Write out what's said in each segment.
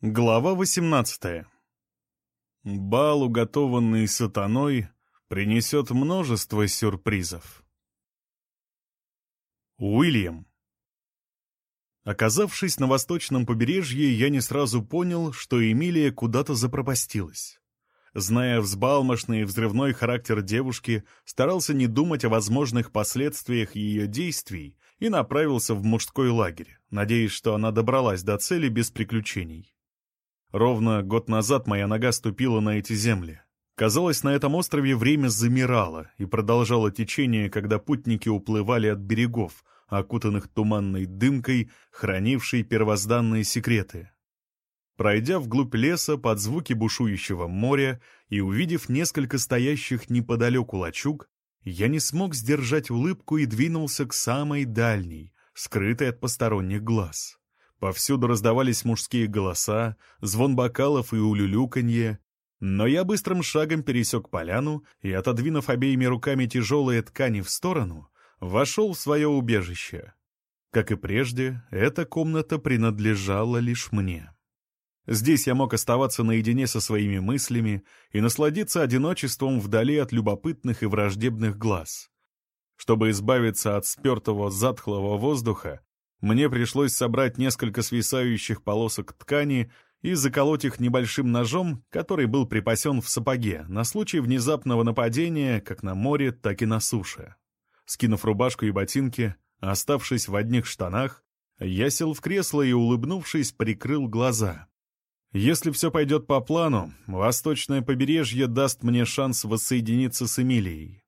Глава 18. Бал, уготованный сатаной, принесет множество сюрпризов. Уильям. Оказавшись на восточном побережье, я не сразу понял, что Эмилия куда-то запропастилась. Зная взбалмошный и взрывной характер девушки, старался не думать о возможных последствиях ее действий и направился в мужской лагерь, надеясь, что она добралась до цели без приключений. Ровно год назад моя нога ступила на эти земли. Казалось, на этом острове время замирало и продолжало течение, когда путники уплывали от берегов, окутанных туманной дымкой, хранившей первозданные секреты. Пройдя вглубь леса под звуки бушующего моря и увидев несколько стоящих неподалеку лачуг, я не смог сдержать улыбку и двинулся к самой дальней, скрытой от посторонних глаз. Повсюду раздавались мужские голоса, звон бокалов и улюлюканье. Но я быстрым шагом пересек поляну и, отодвинув обеими руками тяжелые ткани в сторону, вошел в свое убежище. Как и прежде, эта комната принадлежала лишь мне. Здесь я мог оставаться наедине со своими мыслями и насладиться одиночеством вдали от любопытных и враждебных глаз. Чтобы избавиться от спертого затхлого воздуха, мне пришлось собрать несколько свисающих полосок ткани и заколоть их небольшим ножом, который был припасен в сапоге, на случай внезапного нападения как на море, так и на суше. Скинув рубашку и ботинки, оставшись в одних штанах, я сел в кресло и, улыбнувшись, прикрыл глаза. Если все пойдет по плану, восточное побережье даст мне шанс воссоединиться с Эмилией.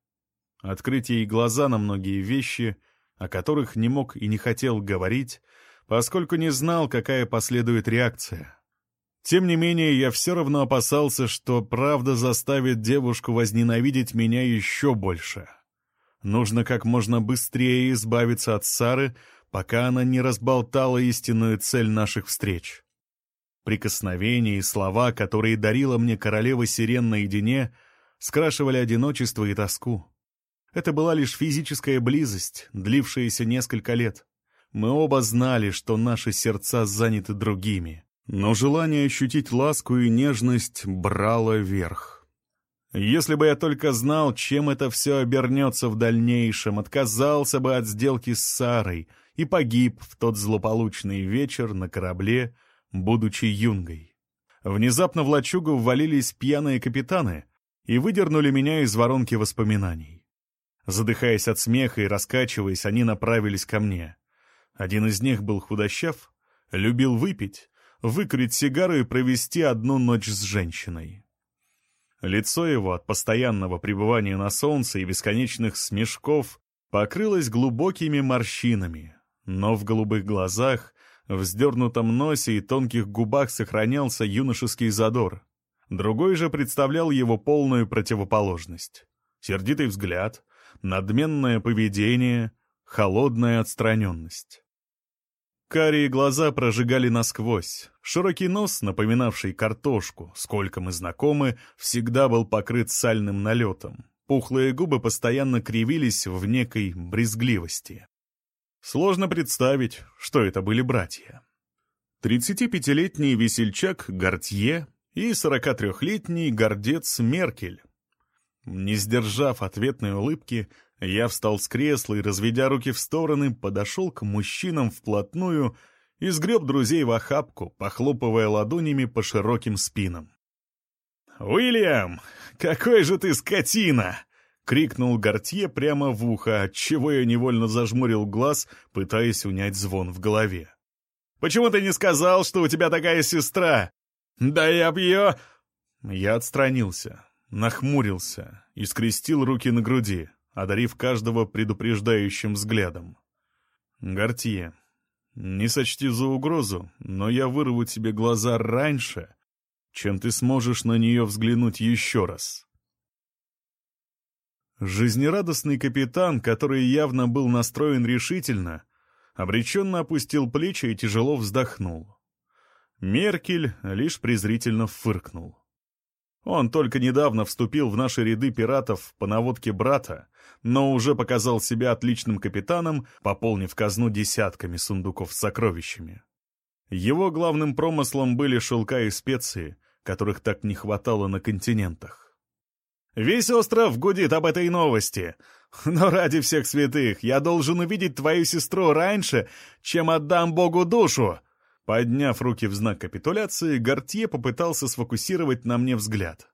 Открыть ей глаза на многие вещи — о которых не мог и не хотел говорить, поскольку не знал, какая последует реакция. Тем не менее, я все равно опасался, что правда заставит девушку возненавидеть меня еще больше. Нужно как можно быстрее избавиться от Сары, пока она не разболтала истинную цель наших встреч. Прикосновения и слова, которые дарила мне королева Сирен наедине, скрашивали одиночество и тоску. Это была лишь физическая близость, длившаяся несколько лет. Мы оба знали, что наши сердца заняты другими, но желание ощутить ласку и нежность брало верх. Если бы я только знал, чем это все обернется в дальнейшем, отказался бы от сделки с Сарой и погиб в тот злополучный вечер на корабле, будучи юнгой. Внезапно в лачугу ввалились пьяные капитаны и выдернули меня из воронки воспоминаний. Задыхаясь от смеха и раскачиваясь, они направились ко мне. Один из них был худощав, любил выпить, выкурить сигару и провести одну ночь с женщиной. Лицо его от постоянного пребывания на солнце и бесконечных смешков покрылось глубокими морщинами, но в голубых глазах, вздернутом носе и тонких губах сохранялся юношеский задор. Другой же представлял его полную противоположность. Сердитый взгляд, надменное поведение, холодная отстраненность. Карие глаза прожигали насквозь. Широкий нос, напоминавший картошку, сколько мы знакомы, всегда был покрыт сальным налетом. Пухлые губы постоянно кривились в некой брезгливости. Сложно представить, что это были братья. 35-летний весельчак Гортье и 43-летний гордец Меркель не сдержав ответной улыбки, я встал с кресла и, разведя руки в стороны, подошел к мужчинам вплотную и сгреб друзей в охапку, похлопывая ладонями по широким спинам. «Уильям, какой же ты скотина!» — крикнул Гортье прямо в ухо, отчего я невольно зажмурил глаз, пытаясь унять звон в голове. «Почему ты не сказал, что у тебя такая сестра? Да я б ее...» Я отстранился нахмурился и скрестил руки на груди, одарив каждого предупреждающим взглядом. «Гортье, не сочти за угрозу, но я вырву тебе глаза раньше, чем ты сможешь на нее взглянуть еще раз». Жизнерадостный капитан, который явно был настроен решительно, обреченно опустил плечи и тяжело вздохнул. Меркель лишь презрительно фыркнул. Он только недавно вступил в наши ряды пиратов по наводке брата, но уже показал себя отличным капитаном, пополнив казну десятками сундуков с сокровищами. Его главным промыслом были шелка и специи, которых так не хватало на континентах. «Весь остров гудит об этой новости. Но ради всех святых я должен увидеть твою сестру раньше, чем отдам Богу душу!» Подняв руки в знак капитуляции, Гортье попытался сфокусировать на мне взгляд.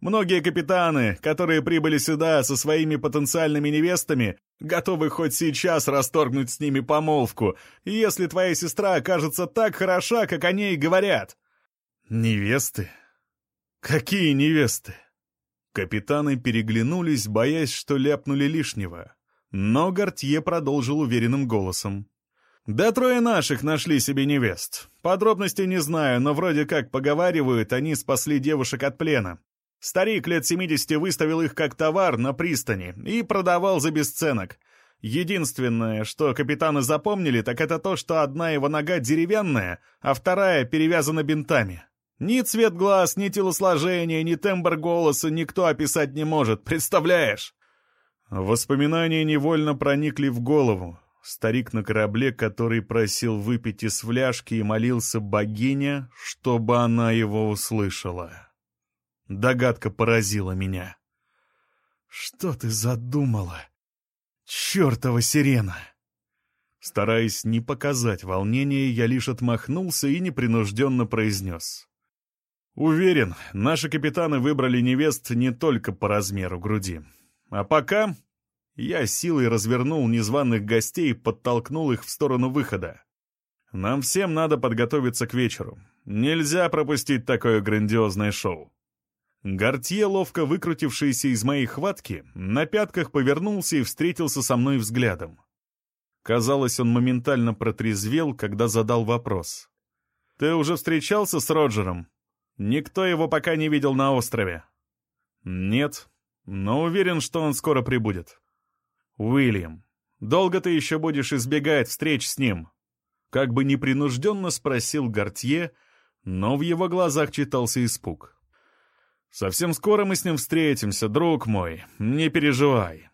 Многие капитаны, которые прибыли сюда со своими потенциальными невестами, готовы хоть сейчас расторгнуть с ними помолвку, если твоя сестра окажется так хороша, как о ней говорят. Невесты? Какие невесты? Капитаны переглянулись, боясь, что ляпнули лишнего. Но Гортье продолжил уверенным голосом. «Да трое наших нашли себе невест. Подробностей не знаю, но вроде как поговаривают, они спасли девушек от плена. Старик лет 70 выставил их как товар на пристани и продавал за бесценок. Единственное, что капитаны запомнили, так это то, что одна его нога деревянная, а вторая перевязана бинтами. Ни цвет глаз, ни телосложение, ни тембр голоса никто описать не может, представляешь? Воспоминания невольно проникли в голову. Старик на корабле, который просил выпить из фляжки и молился богине, чтобы она его услышала. Догадка поразила меня. «Что ты задумала? Чёртова сирена!» Стараясь не показать волнения, я лишь отмахнулся и непринужденно произнес. «Уверен, наши капитаны выбрали невест не только по размеру груди. А пока...» Я силой развернул незваных гостей и подтолкнул их в сторону выхода. «Нам всем надо подготовиться к вечеру. Нельзя пропустить такое грандиозное шоу». Гортье, ловко выкрутившийся из моей хватки, на пятках повернулся и встретился со мной взглядом. Казалось, он моментально протрезвел, когда задал вопрос. «Ты уже встречался с Роджером? Никто его пока не видел на острове?» «Нет, но уверен, что он скоро прибудет». «Уильям, долго ты еще будешь избегать встреч с ним?» Как бы непринужденно спросил Гортье, но в его глазах читался испуг. «Совсем скоро мы с ним встретимся, друг мой, не переживай».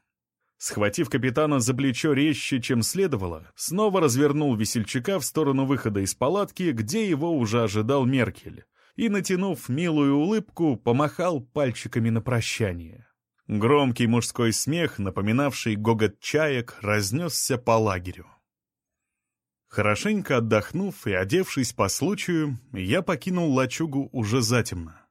Схватив капитана за плечо резче, чем следовало, снова развернул весельчака в сторону выхода из палатки, где его уже ожидал Меркель, и, натянув милую улыбку, помахал пальчиками на прощание. Громкий мужской смех, напоминавший гогот чаек, разнесся по лагерю. Хорошенько отдохнув и одевшись по случаю, я покинул лачугу уже затемно.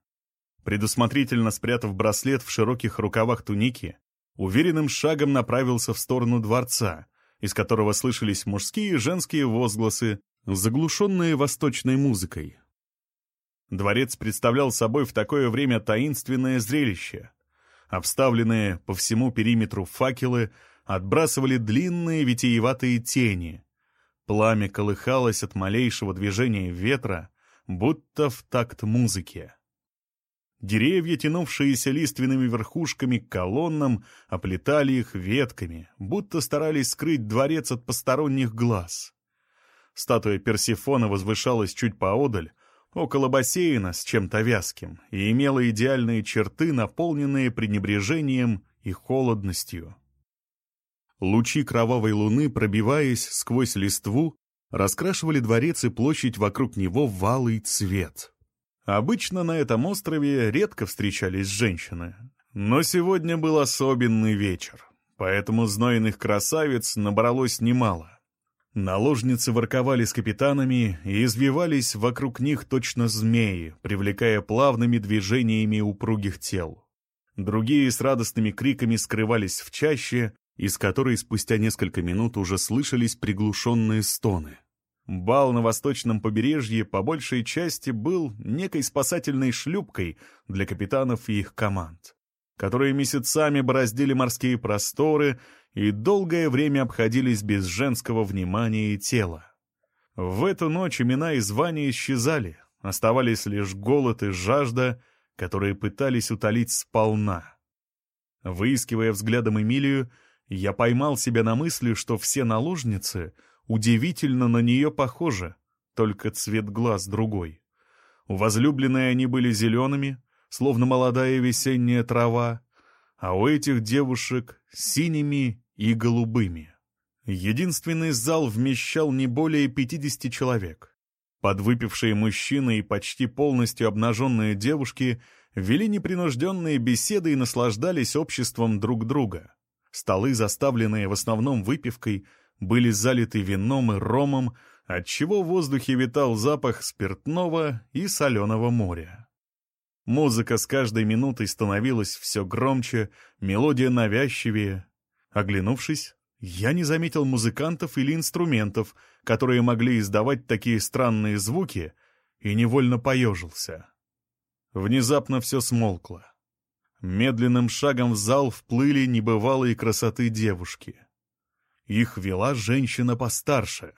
Предусмотрительно спрятав браслет в широких рукавах туники, уверенным шагом направился в сторону дворца, из которого слышались мужские и женские возгласы, заглушенные восточной музыкой. Дворец представлял собой в такое время таинственное зрелище. Обставленные по всему периметру факелы отбрасывали длинные витиеватые тени. Пламя колыхалось от малейшего движения ветра, будто в такт музыки. Деревья, тянувшиеся лиственными верхушками к колоннам, оплетали их ветками, будто старались скрыть дворец от посторонних глаз. Статуя Персифона возвышалась чуть поодаль, около бассейна с чем-то вязким, и имела идеальные черты, наполненные пренебрежением и холодностью. Лучи кровавой луны, пробиваясь сквозь листву, раскрашивали дворец и площадь вокруг него в алый цвет. Обычно на этом острове редко встречались женщины. Но сегодня был особенный вечер, поэтому знойных красавиц набралось немало. Наложницы ворковали с капитанами и извивались вокруг них точно змеи, привлекая плавными движениями упругих тел. Другие с радостными криками скрывались в чаще, из которой спустя несколько минут уже слышались приглушенные стоны. Бал на восточном побережье по большей части был некой спасательной шлюпкой для капитанов и их команд, которые месяцами бороздили морские просторы и долгое время обходились без женского внимания и тела. В эту ночь имена и звания исчезали, оставались лишь голод и жажда, которые пытались утолить сполна. Выискивая взглядом Эмилию, я поймал себя на мысли, что все наложницы — удивительно на нее похожи, только цвет глаз другой. У возлюбленной они были зелеными, словно молодая весенняя трава, а у этих девушек — синими и голубыми. Единственный зал вмещал не более 50 человек. Подвыпившие мужчины и почти полностью обнаженные девушки вели непринужденные беседы и наслаждались обществом друг друга. Столы, заставленные в основном выпивкой, были залиты вином и ромом, отчего в воздухе витал запах спиртного и соленого моря. Музыка с каждой минутой становилась все громче, мелодия навязчивее. Оглянувшись, я не заметил музыкантов или инструментов, которые могли издавать такие странные звуки, и невольно поежился. Внезапно все смолкло. Медленным шагом в зал вплыли небывалые красоты девушки. Их вела женщина постарше.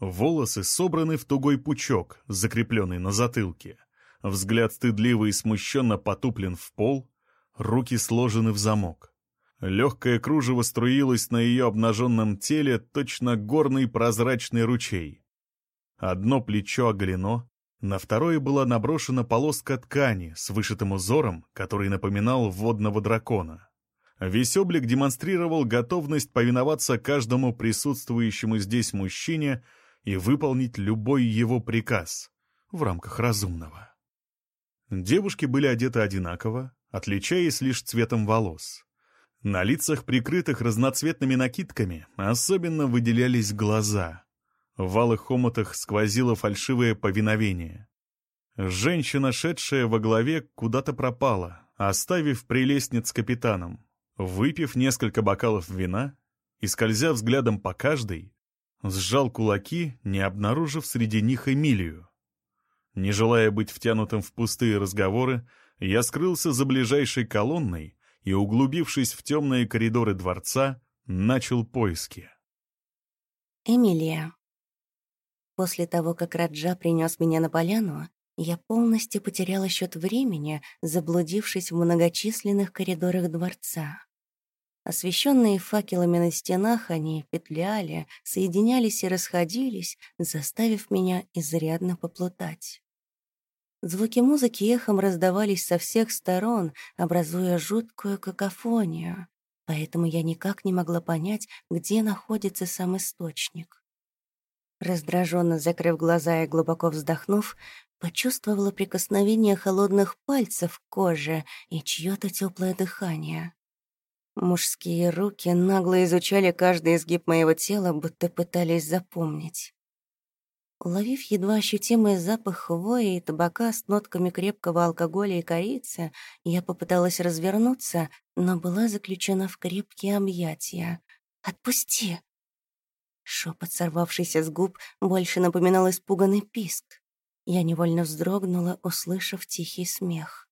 Волосы собраны в тугой пучок, закрепленный на затылке. Взгляд стыдливо и смущенно потуплен в пол, руки сложены в замок. Легкое кружево струилось на ее обнаженном теле, точно горный прозрачный ручей. Одно плечо оголено, на второе была наброшена полоска ткани с вышитым узором, который напоминал водного дракона. Весь облик демонстрировал готовность повиноваться каждому присутствующему здесь мужчине и выполнить любой его приказ в рамках разумного. Девушки были одеты одинаково, отличаясь лишь цветом волос. На лицах, прикрытых разноцветными накидками, особенно выделялись глаза. В валых хомотах сквозило фальшивое повиновение. Женщина, шедшая во главе, куда-то пропала, оставив прелестниц капитаном. Выпив несколько бокалов вина и скользя взглядом по каждой, сжал кулаки, не обнаружив среди них Эмилию. Не желая быть втянутым в пустые разговоры, я скрылся за ближайшей колонной и, углубившись в темные коридоры дворца, начал поиски. Эмилия. После того, как Раджа принес меня на поляну, я полностью потеряла счет времени, заблудившись в многочисленных коридорах дворца. Освещенные факелами на стенах, они петляли, соединялись и расходились, заставив меня изрядно поплутать. Звуки музыки эхом раздавались со всех сторон, образуя жуткую какофонию, поэтому я никак не могла понять, где находится сам источник. Раздраженно закрыв глаза и глубоко вздохнув, почувствовала прикосновение холодных пальцев к коже и чье-то теплое дыхание. Мужские руки нагло изучали каждый изгиб моего тела, будто пытались запомнить. Уловив едва ощутимый запах хвои и табака с нотками крепкого алкоголя и корицы, я попыталась развернуться, но была заключена в крепкие объятия. «Отпусти!» Шепот, сорвавшийся с губ, больше напоминал испуганный писк. Я невольно вздрогнула, услышав тихий смех.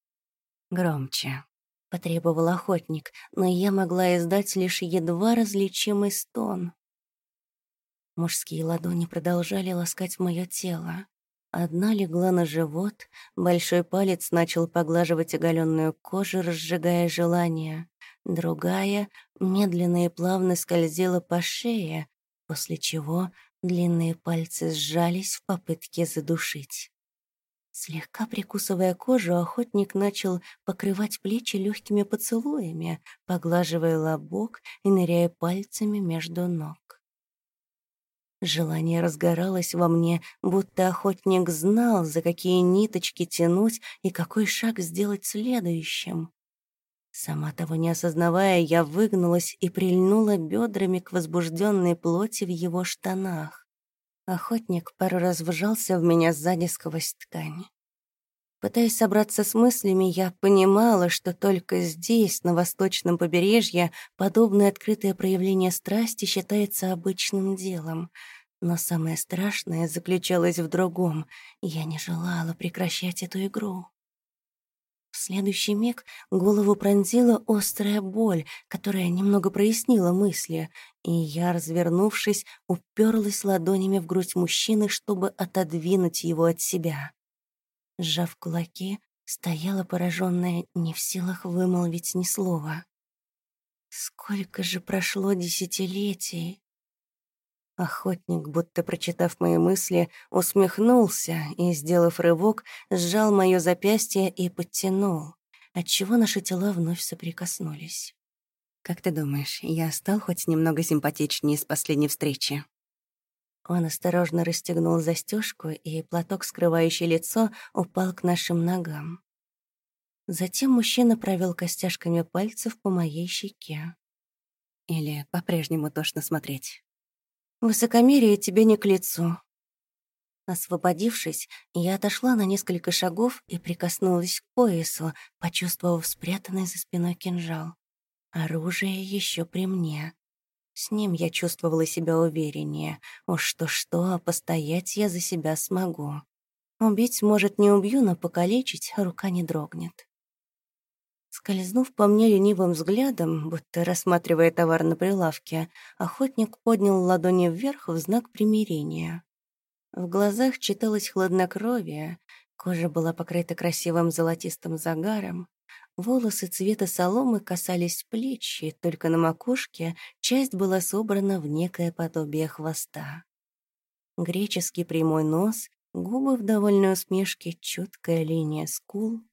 «Громче», — потребовал охотник, но я могла издать лишь едва различимый стон. Мужские ладони продолжали ласкать мое тело. Одна легла на живот, большой палец начал поглаживать оголенную кожу, разжигая желание. Другая медленно и плавно скользила по шее, после чего длинные пальцы сжались в попытке задушить. Слегка прикусывая кожу, охотник начал покрывать плечи легкими поцелуями, поглаживая лобок и ныряя пальцами между ног. Желание разгоралось во мне, будто охотник знал, за какие ниточки тянуть и какой шаг сделать следующим. Сама того не осознавая, я выгнулась и прильнула бедрами к возбужденной плоти в его штанах. Охотник пару раз вжался в меня сзади сквозь ткань. Пытаясь собраться с мыслями, я понимала, что только здесь, на восточном побережье, подобное открытое проявление страсти считается обычным делом. Но самое страшное заключалось в другом. Я не желала прекращать эту игру. В следующий миг голову пронзила острая боль, которая немного прояснила мысли, и я, развернувшись, уперлась ладонями в грудь мужчины, чтобы отодвинуть его от себя. Сжав кулаки, стояла пораженная, не в силах вымолвить ни слова. Сколько же прошло десятилетий? Охотник, будто прочитав мои мысли, усмехнулся и, сделав рывок, сжал мое запястье и подтянул, отчего наши тела вновь соприкоснулись. «Как ты думаешь, я стал хоть немного симпатичнее с последней встречи?» Он осторожно расстегнул застежку, и платок, скрывающий лицо, упал к нашим ногам. Затем мужчина провел костяшками пальцев по моей щеке. Или по-прежнему тошно смотреть. «Высокомерие тебе не к лицу». Освободившись, я отошла на несколько шагов и прикоснулась к поясу, почувствовав спрятанный за спиной кинжал. Оружие еще при мне. С ним я чувствовала себя увереннее. Уж что-что, а постоять я за себя смогу. Убить, может, не убью, но покалечить рука не дрогнет. Скользнув по мне ленивым взглядом, будто рассматривая товар на прилавке, охотник поднял ладони вверх в знак примирения. В глазах читалось хладнокровие, кожа была покрыта красивым золотистым загаром, волосы цвета соломы касались плеч, и только на макушке часть была собрана в некое подобие хвоста. Греческий прямой нос, губы в довольной усмешке, чуткая линия скул —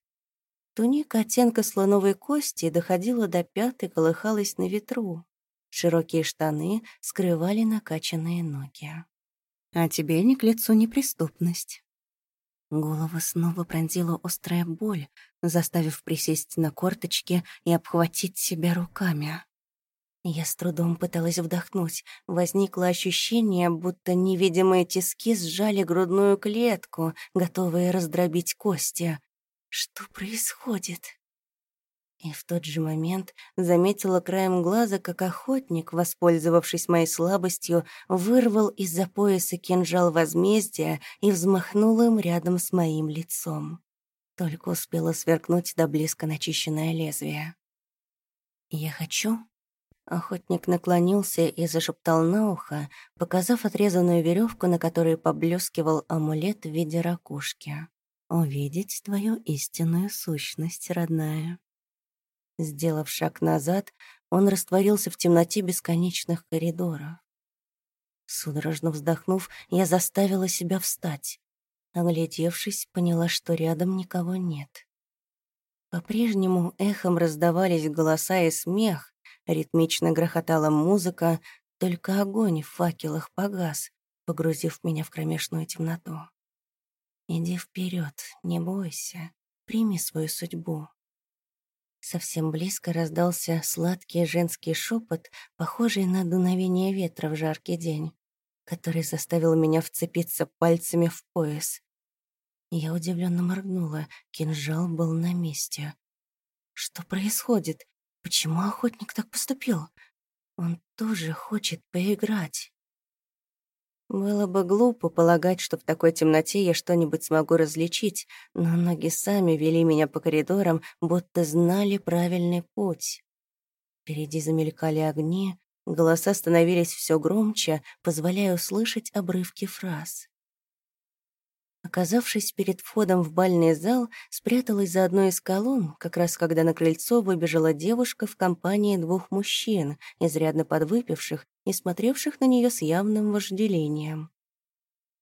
Туника оттенка слоновой кости доходила до пят и колыхалась на ветру. Широкие штаны скрывали накачанные ноги. «А тебе не к лицу неприступность». Голову снова пронзила острая боль, заставив присесть на корточки и обхватить себя руками. Я с трудом пыталась вдохнуть. Возникло ощущение, будто невидимые тиски сжали грудную клетку, готовые раздробить кости. Что происходит? И в тот же момент заметила краем глаза, как охотник, воспользовавшись моей слабостью, вырвал из-за пояса кинжал возмездия и взмахнул им рядом с моим лицом. Только успела сверкнуть до близко начищенное лезвие. «Я хочу...» Охотник наклонился и зашептал на ухо, показав отрезанную веревку, на которой поблескивал амулет в виде ракушки увидеть твою истинную сущность, родная. Сделав шаг назад, он растворился в темноте бесконечных коридоров. Судорожно вздохнув, я заставила себя встать. Оглядевшись, поняла, что рядом никого нет. По-прежнему эхом раздавались голоса и смех, ритмично грохотала музыка, только огонь в факелах погас, погрузив меня в кромешную темноту. Иди вперед, не бойся, прими свою судьбу. Совсем близко раздался сладкий женский шепот, похожий на дуновение ветра в жаркий день, который заставил меня вцепиться пальцами в пояс. Я удивленно моргнула, кинжал был на месте. Что происходит? Почему охотник так поступил? Он тоже хочет поиграть. Было бы глупо полагать, что в такой темноте я что-нибудь смогу различить, но ноги сами вели меня по коридорам, будто знали правильный путь. Впереди замелькали огни, голоса становились все громче, позволяя услышать обрывки фраз. Оказавшись перед входом в бальный зал, спряталась за одной из колонн, как раз когда на крыльцо выбежала девушка в компании двух мужчин, изрядно подвыпивших и смотревших на нее с явным вожделением.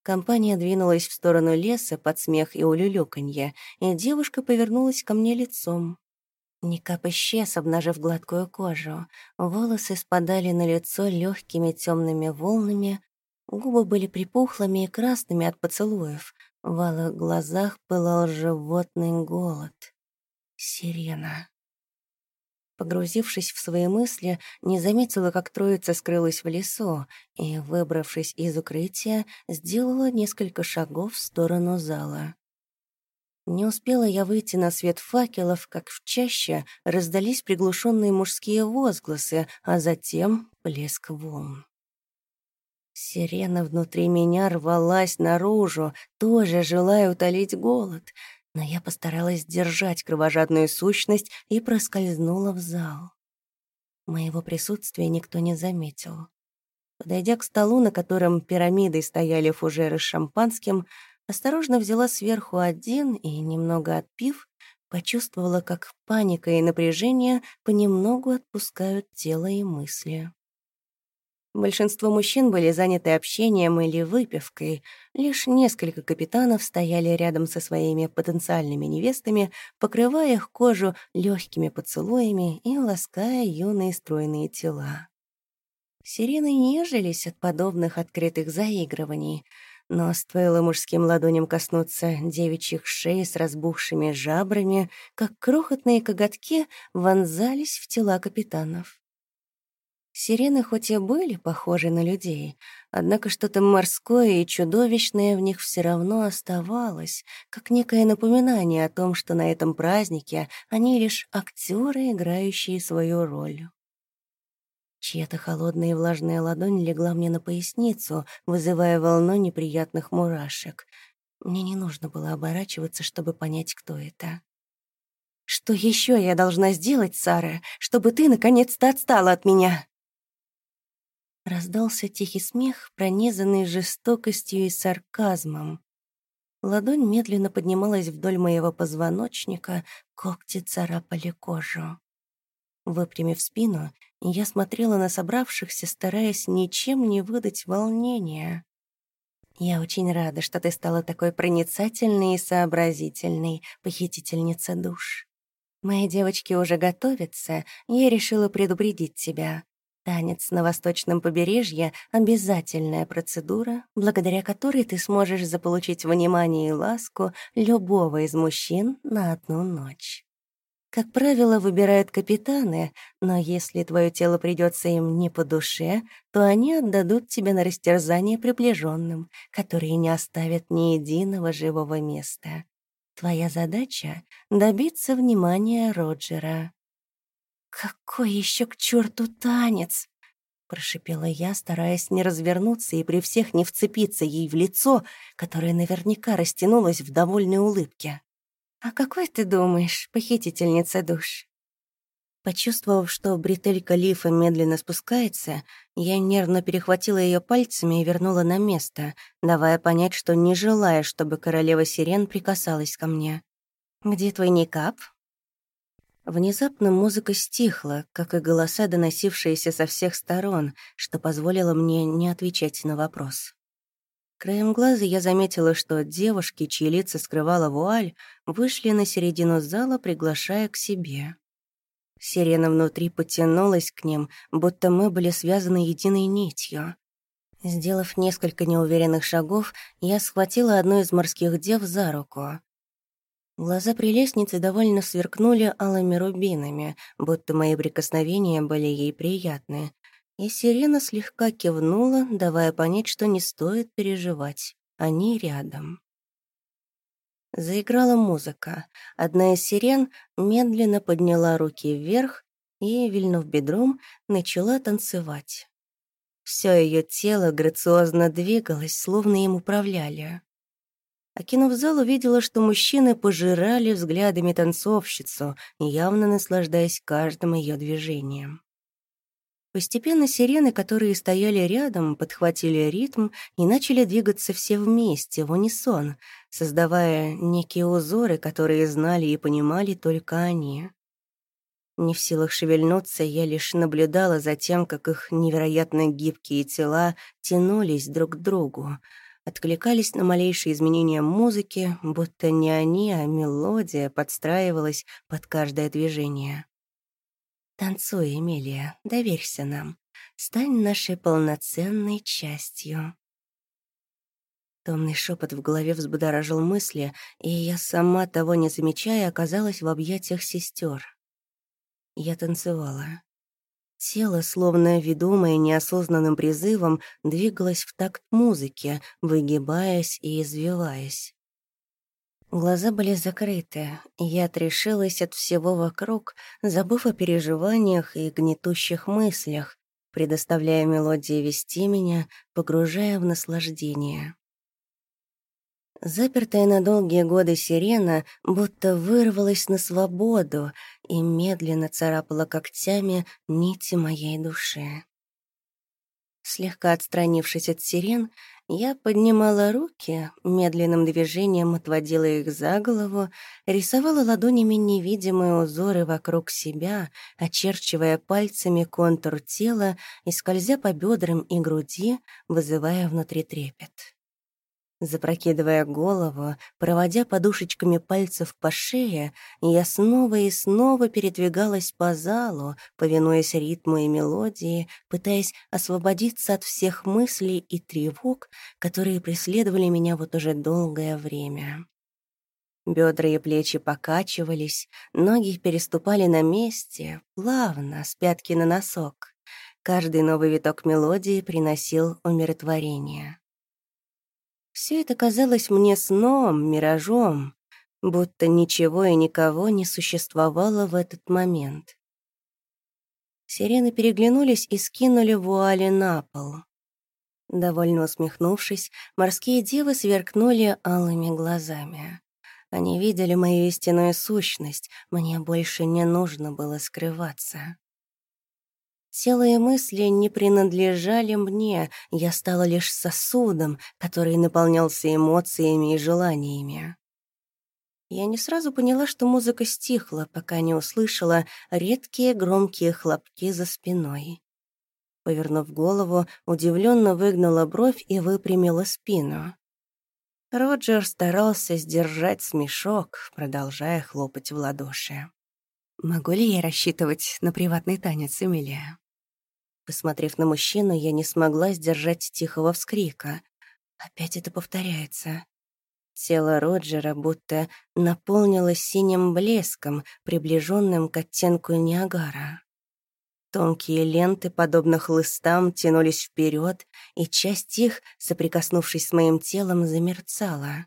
Компания двинулась в сторону леса под смех и улюлюканье, и девушка повернулась ко мне лицом. Никап исчез, обнажив гладкую кожу. Волосы спадали на лицо легкими темными волнами, губы были припухлыми и красными от поцелуев, в алых глазах пылал животный голод. Сирена. Погрузившись в свои мысли, не заметила, как троица скрылась в лесу, и, выбравшись из укрытия, сделала несколько шагов в сторону зала. Не успела я выйти на свет факелов, как в чаще раздались приглушенные мужские возгласы, а затем плеск волн. Сирена внутри меня рвалась наружу, тоже желая утолить голод, но я постаралась держать кровожадную сущность и проскользнула в зал. Моего присутствия никто не заметил. Подойдя к столу, на котором пирамидой стояли фужеры с шампанским, осторожно взяла сверху один и, немного отпив, почувствовала, как паника и напряжение понемногу отпускают тело и мысли. Большинство мужчин были заняты общением или выпивкой. Лишь несколько капитанов стояли рядом со своими потенциальными невестами, покрывая их кожу легкими поцелуями и лаская юные стройные тела. Сирены нежились от подобных открытых заигрываний, но стоило мужским ладоням коснуться девичьих шеи с разбухшими жабрами, как крохотные коготки вонзались в тела капитанов. Сирены хоть и были похожи на людей, однако что-то морское и чудовищное в них все равно оставалось, как некое напоминание о том, что на этом празднике они лишь актеры, играющие свою роль. Чья-то холодная и влажная ладонь легла мне на поясницу, вызывая волну неприятных мурашек. Мне не нужно было оборачиваться, чтобы понять, кто это. «Что еще я должна сделать, Сара, чтобы ты наконец-то отстала от меня?» Раздался тихий смех, пронизанный жестокостью и сарказмом. Ладонь медленно поднималась вдоль моего позвоночника, когти царапали кожу. Выпрямив спину, я смотрела на собравшихся, стараясь ничем не выдать волнения. «Я очень рада, что ты стала такой проницательной и сообразительной, похитительница душ. Мои девочки уже готовятся, я решила предупредить тебя. Танец на восточном побережье — обязательная процедура, благодаря которой ты сможешь заполучить внимание и ласку любого из мужчин на одну ночь. Как правило, выбирают капитаны, но если твое тело придется им не по душе, то они отдадут тебя на растерзание приближенным, которые не оставят ни единого живого места. Твоя задача — добиться внимания Роджера. «Какой еще к черту танец?» Прошипела я, стараясь не развернуться и при всех не вцепиться ей в лицо, которое наверняка растянулось в довольной улыбке. «А какой ты думаешь, похитительница душ?» Почувствовав, что бретелька лифа медленно спускается, я нервно перехватила ее пальцами и вернула на место, давая понять, что не желая, чтобы королева сирен прикасалась ко мне. «Где твой никап?» Внезапно музыка стихла, как и голоса, доносившиеся со всех сторон, что позволило мне не отвечать на вопрос. Краем глаза я заметила, что девушки, чьи лица скрывала вуаль, вышли на середину зала, приглашая к себе. Сирена внутри потянулась к ним, будто мы были связаны единой нитью. Сделав несколько неуверенных шагов, я схватила одну из морских дев за руку. Глаза прелестницы довольно сверкнули алыми рубинами, будто мои прикосновения были ей приятны. И сирена слегка кивнула, давая понять, что не стоит переживать. Они рядом. Заиграла музыка. Одна из сирен медленно подняла руки вверх и, вильнув бедром, начала танцевать. Все ее тело грациозно двигалось, словно им управляли. Окинув зал, увидела, что мужчины пожирали взглядами танцовщицу, явно наслаждаясь каждым ее движением. Постепенно сирены, которые стояли рядом, подхватили ритм и начали двигаться все вместе, в унисон, создавая некие узоры, которые знали и понимали только они. Не в силах шевельнуться, я лишь наблюдала за тем, как их невероятно гибкие тела тянулись друг к другу, откликались на малейшие изменения музыки, будто не они, а мелодия подстраивалась под каждое движение. «Танцуй, Эмилия, доверься нам. Стань нашей полноценной частью». Томный шепот в голове взбудоражил мысли, и я сама, того не замечая, оказалась в объятиях сестер. Я танцевала. Тело, словно ведомое неосознанным призывом, двигалось в такт музыки, выгибаясь и извиваясь. Глаза были закрыты, и я отрешилась от всего вокруг, забыв о переживаниях и гнетущих мыслях, предоставляя мелодии вести меня, погружая в наслаждение. Запертая на долгие годы сирена будто вырвалась на свободу и медленно царапала когтями нити моей души. Слегка отстранившись от сирен, я поднимала руки, медленным движением отводила их за голову, рисовала ладонями невидимые узоры вокруг себя, очерчивая пальцами контур тела и скользя по бедрам и груди, вызывая внутри трепет. Запрокидывая голову, проводя подушечками пальцев по шее, я снова и снова передвигалась по залу, повинуясь ритму и мелодии, пытаясь освободиться от всех мыслей и тревог, которые преследовали меня вот уже долгое время. Бедра и плечи покачивались, ноги переступали на месте, плавно, с пятки на носок. Каждый новый виток мелодии приносил умиротворение. Все это казалось мне сном, миражом, будто ничего и никого не существовало в этот момент. Сирены переглянулись и скинули вуали на пол. Довольно усмехнувшись, морские девы сверкнули алыми глазами. Они видели мою истинную сущность, мне больше не нужно было скрываться. Тело и мысли не принадлежали мне, я стала лишь сосудом, который наполнялся эмоциями и желаниями. Я не сразу поняла, что музыка стихла, пока не услышала редкие громкие хлопки за спиной. Повернув голову, удивленно выгнула бровь и выпрямила спину. Роджер старался сдержать смешок, продолжая хлопать в ладоши. «Могу ли я рассчитывать на приватный танец, Эмилия?» Посмотрев на мужчину, я не смогла сдержать тихого вскрика. Опять это повторяется. Тело Роджера будто наполнилось синим блеском, приближенным к оттенку Ниагара. Тонкие ленты, подобно хлыстам, тянулись вперед, и часть их, соприкоснувшись с моим телом, замерцала.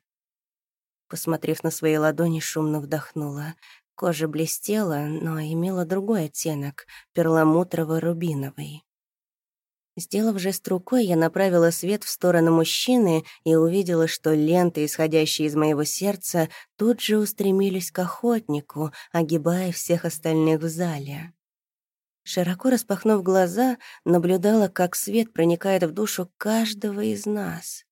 Посмотрев на свои ладони, шумно вдохнула. Кожа блестела, но имела другой оттенок — перламутрово-рубиновый. Сделав жест рукой, я направила свет в сторону мужчины и увидела, что ленты, исходящие из моего сердца, тут же устремились к охотнику, огибая всех остальных в зале. Широко распахнув глаза, наблюдала, как свет проникает в душу каждого из нас.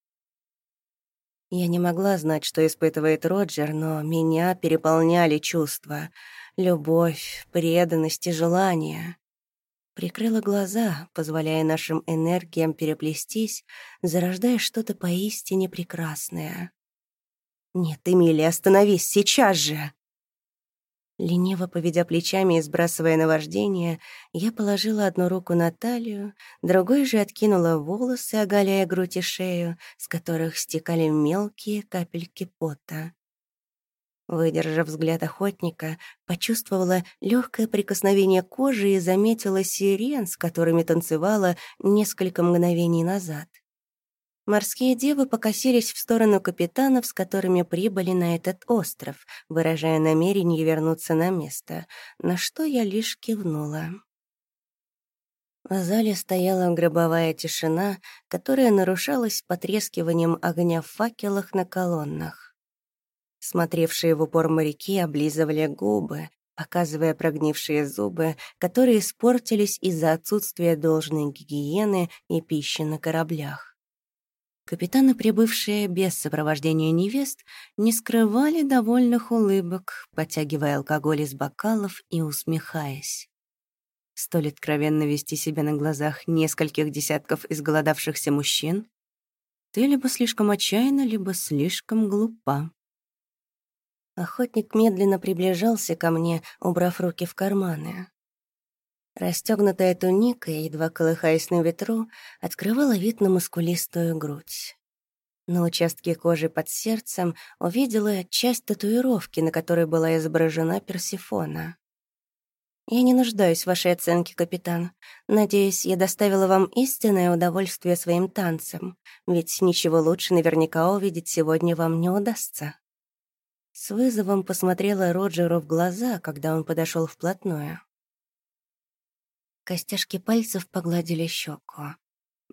Я не могла знать, что испытывает Роджер, но меня переполняли чувства. Любовь, преданность и желание. Прикрыла глаза, позволяя нашим энергиям переплестись, зарождая что-то поистине прекрасное. «Нет, Эмилия, остановись, сейчас же!» Лениво поведя плечами и сбрасывая наваждение, я положила одну руку на талию, другой же откинула волосы, оголяя грудь и шею, с которых стекали мелкие капельки пота. Выдержав взгляд охотника, почувствовала легкое прикосновение кожи и заметила сирен, с которыми танцевала несколько мгновений назад. Морские девы покосились в сторону капитанов, с которыми прибыли на этот остров, выражая намерение вернуться на место, на что я лишь кивнула. В зале стояла гробовая тишина, которая нарушалась потрескиванием огня в факелах на колоннах. Смотревшие в упор моряки облизывали губы, показывая прогнившие зубы, которые испортились из-за отсутствия должной гигиены и пищи на кораблях. Капитаны, прибывшие без сопровождения невест, не скрывали довольных улыбок, потягивая алкоголь из бокалов и усмехаясь. Столь откровенно вести себя на глазах нескольких десятков изголодавшихся мужчин? Ты либо слишком отчаянна, либо слишком глупа. Охотник медленно приближался ко мне, убрав руки в карманы. Расстегнутая туника, едва колыхаясь на ветру, открывала вид на мускулистую грудь. На участке кожи под сердцем увидела часть татуировки, на которой была изображена Персифона. «Я не нуждаюсь в вашей оценке, капитан. Надеюсь, я доставила вам истинное удовольствие своим танцем, ведь ничего лучше наверняка увидеть сегодня вам не удастся». С вызовом посмотрела Роджеру в глаза, когда он подошел вплотную. Костяшки пальцев погладили щеку.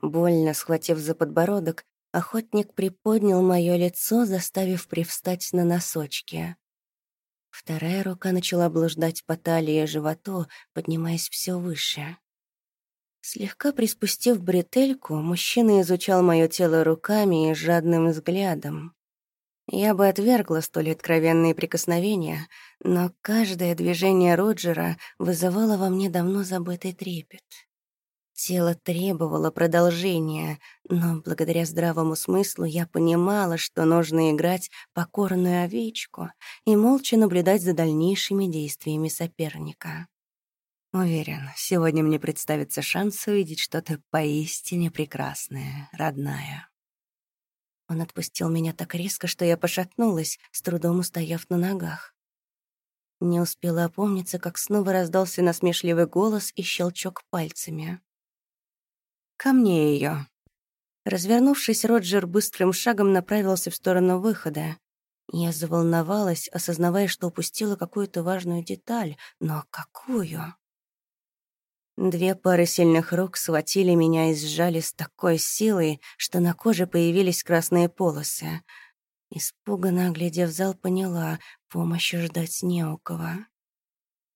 Больно схватив за подбородок, охотник приподнял мое лицо, заставив привстать на носочки. Вторая рука начала блуждать по талии и животу, поднимаясь все выше. Слегка приспустив бретельку, мужчина изучал мое тело руками и жадным взглядом. Я бы отвергла столь откровенные прикосновения, но каждое движение Роджера вызывало во мне давно забытый трепет. Тело требовало продолжения, но благодаря здравому смыслу я понимала, что нужно играть покорную овечку и молча наблюдать за дальнейшими действиями соперника. Уверен, сегодня мне представится шанс увидеть что-то поистине прекрасное, родная. Он отпустил меня так резко, что я пошатнулась, с трудом устояв на ногах. Не успела опомниться, как снова раздался насмешливый голос и щелчок пальцами. «Ко мне ее. Развернувшись, Роджер быстрым шагом направился в сторону выхода. Я заволновалась, осознавая, что упустила какую-то важную деталь. Но какую? Две пары сильных рук схватили меня и сжали с такой силой, что на коже появились красные полосы. Испуганно оглядев зал, поняла, помощи ждать не у кого.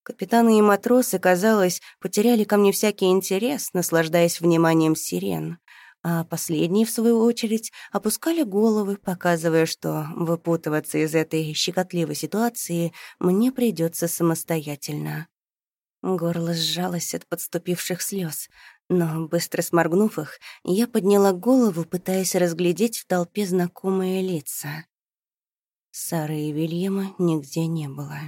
Капитаны и матросы, казалось, потеряли ко мне всякий интерес, наслаждаясь вниманием сирен, а последние, в свою очередь, опускали головы, показывая, что выпутываться из этой щекотливой ситуации мне придется самостоятельно. Горло сжалось от подступивших слез, но, быстро сморгнув их, я подняла голову, пытаясь разглядеть в толпе знакомые лица. Сары и Вильяма нигде не было.